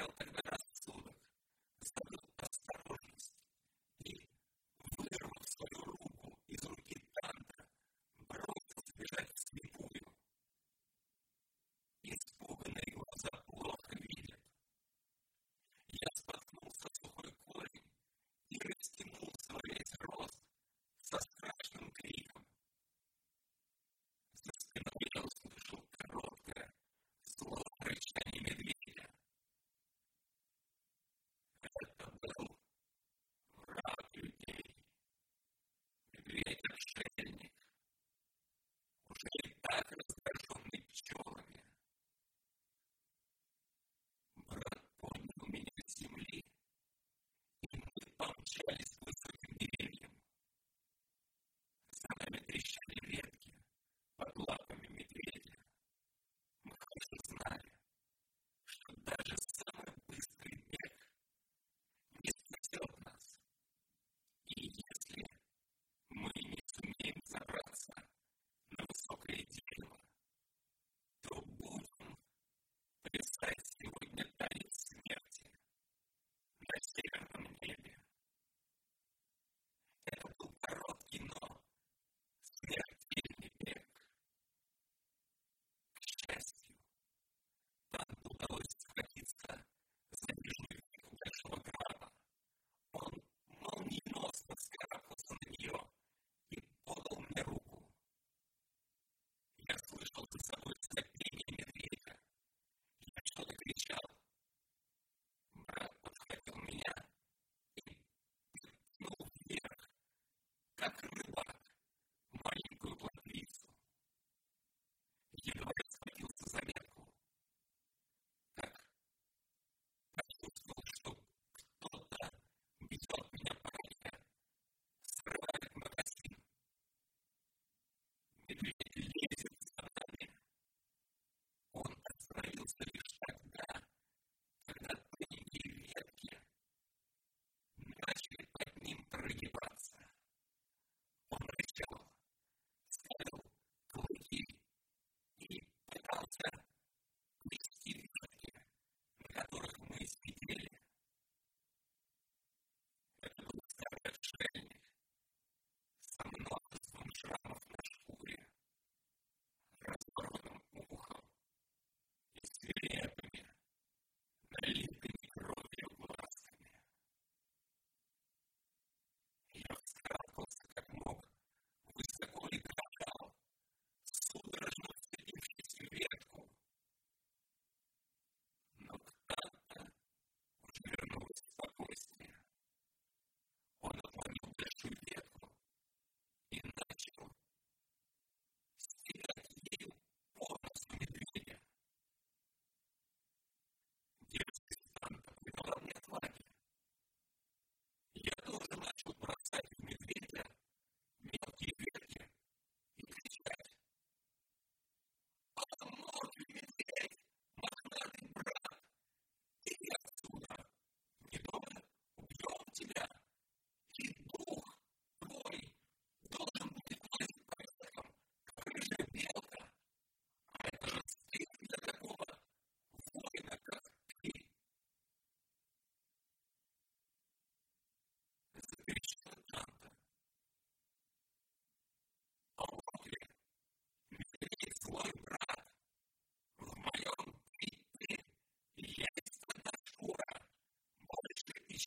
open, but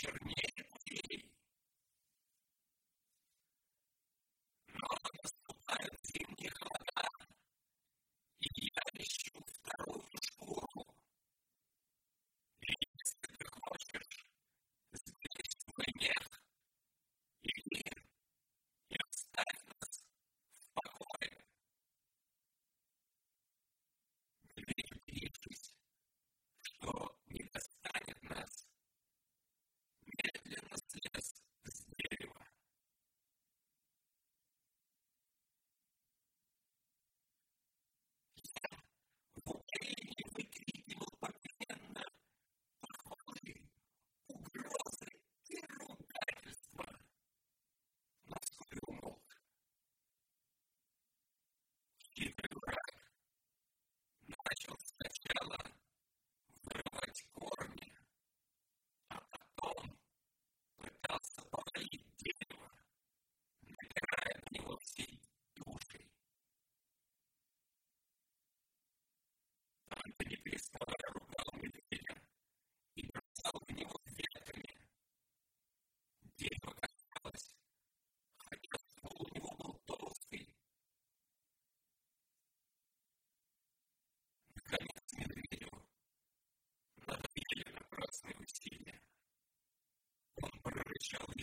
showed me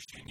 That's